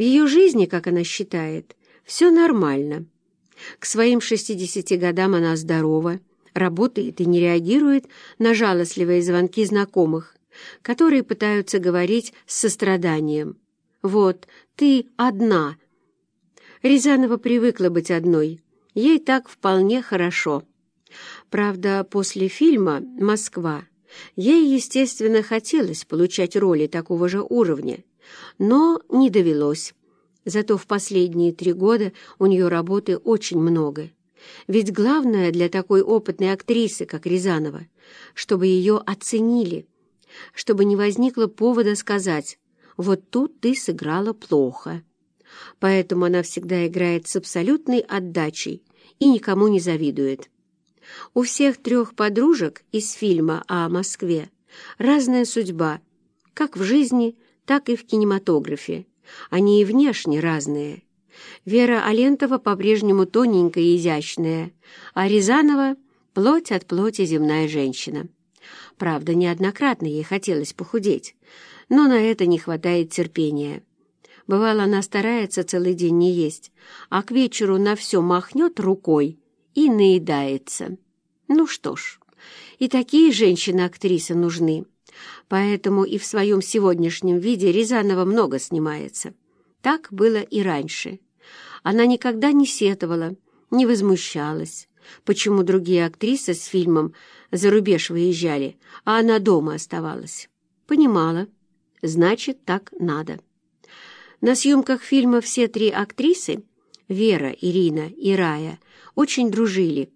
В ее жизни, как она считает, все нормально. К своим 60 годам она здорова, работает и не реагирует на жалостливые звонки знакомых, которые пытаются говорить с состраданием. «Вот, ты одна». Рязанова привыкла быть одной. Ей так вполне хорошо. Правда, после фильма «Москва» ей, естественно, хотелось получать роли такого же уровня, но не довелось. Зато в последние три года у нее работы очень много. Ведь главное для такой опытной актрисы, как Рязанова, чтобы ее оценили, чтобы не возникло повода сказать «вот тут ты сыграла плохо». Поэтому она всегда играет с абсолютной отдачей и никому не завидует. У всех трех подружек из фильма о Москве разная судьба, как в жизни, так и в кинематографе. Они и внешне разные. Вера Алентова по-прежнему тоненькая и изящная, а Рязанова — плоть от плоти земная женщина. Правда, неоднократно ей хотелось похудеть, но на это не хватает терпения. Бывало, она старается целый день не есть, а к вечеру на все махнет рукой и наедается. Ну что ж, и такие женщины-актрисы нужны. Поэтому и в своем сегодняшнем виде Рязанова много снимается. Так было и раньше. Она никогда не сетовала, не возмущалась, почему другие актрисы с фильмом за рубеж выезжали, а она дома оставалась. Понимала, значит, так надо. На съемках фильма все три актрисы, Вера, Ирина и Рая, очень дружили.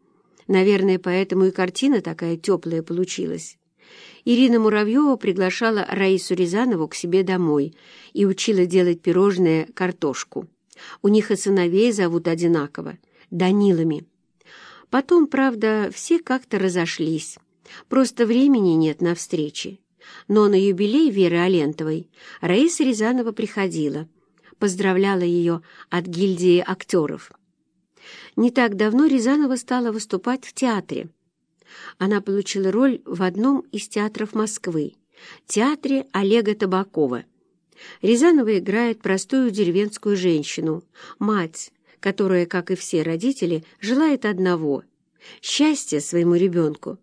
Наверное, поэтому и картина такая теплая получилась. Ирина Муравьева приглашала Раису Рязанову к себе домой и учила делать пирожное картошку. У них и сыновей зовут одинаково — Данилами. Потом, правда, все как-то разошлись. Просто времени нет на встречи. Но на юбилей Веры Алентовой Раиса Рязанова приходила, поздравляла ее от гильдии актеров. Не так давно Рязанова стала выступать в театре. Она получила роль в одном из театров Москвы, театре Олега Табакова. Рязанова играет простую деревенскую женщину, мать, которая, как и все родители, желает одного — счастья своему ребенку.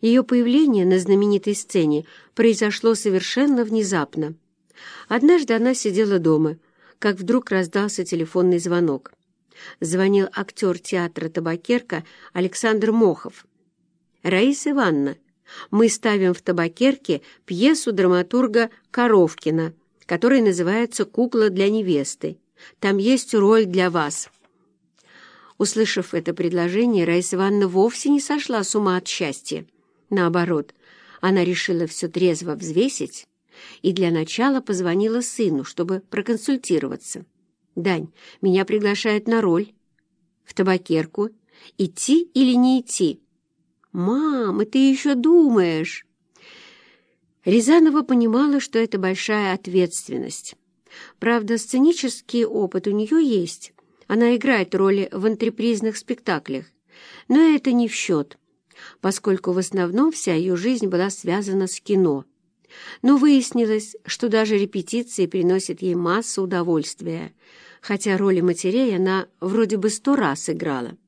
Ее появление на знаменитой сцене произошло совершенно внезапно. Однажды она сидела дома, как вдруг раздался телефонный звонок. Звонил актер театра «Табакерка» Александр Мохов. «Раиса Ивановна, мы ставим в «Табакерке» пьесу драматурга Коровкина, которая называется «Кукла для невесты». Там есть роль для вас». Услышав это предложение, Раиса Ивановна вовсе не сошла с ума от счастья. Наоборот, она решила все трезво взвесить и для начала позвонила сыну, чтобы проконсультироваться. «Дань, меня приглашают на роль. В табакерку. Идти или не идти?» «Мам, и ты еще думаешь?» Рязанова понимала, что это большая ответственность. Правда, сценический опыт у нее есть. Она играет роли в антрепризных спектаклях. Но это не в счет, поскольку в основном вся ее жизнь была связана с кино. Но выяснилось, что даже репетиции приносят ей массу удовольствия, хотя роли матерей она вроде бы сто раз играла.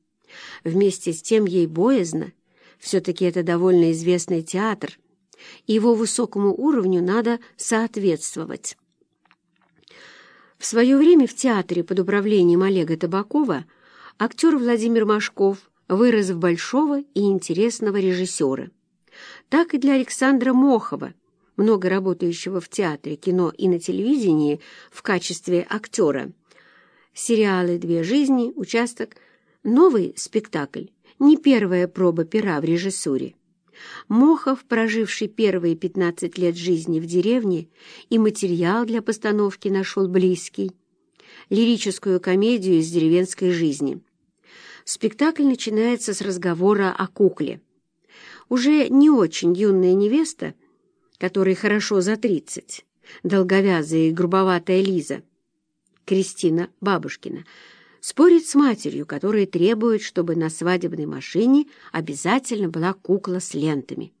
Вместе с тем ей боязно, все-таки это довольно известный театр, его высокому уровню надо соответствовать. В свое время в театре под управлением Олега Табакова актер Владимир Машков вырос в большого и интересного режиссера. Так и для Александра Мохова, много работающего в театре, кино и на телевидении в качестве актера. Сериалы «Две жизни», «Участок», новый спектакль, не первая проба пера в режиссуре. Мохов, проживший первые 15 лет жизни в деревне, и материал для постановки нашел близкий. Лирическую комедию из деревенской жизни. Спектакль начинается с разговора о кукле. Уже не очень юная невеста которой хорошо за тридцать, долговязая и грубоватая Лиза, Кристина Бабушкина, спорит с матерью, которая требует, чтобы на свадебной машине обязательно была кукла с лентами.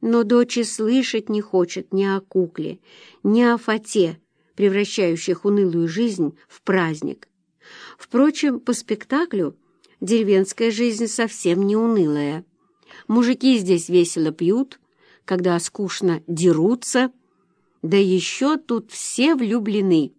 Но дочь слышать не хочет ни о кукле, ни о фате, превращающих унылую жизнь в праздник. Впрочем, по спектаклю деревенская жизнь совсем не унылая. Мужики здесь весело пьют, когда скучно дерутся, да еще тут все влюблены.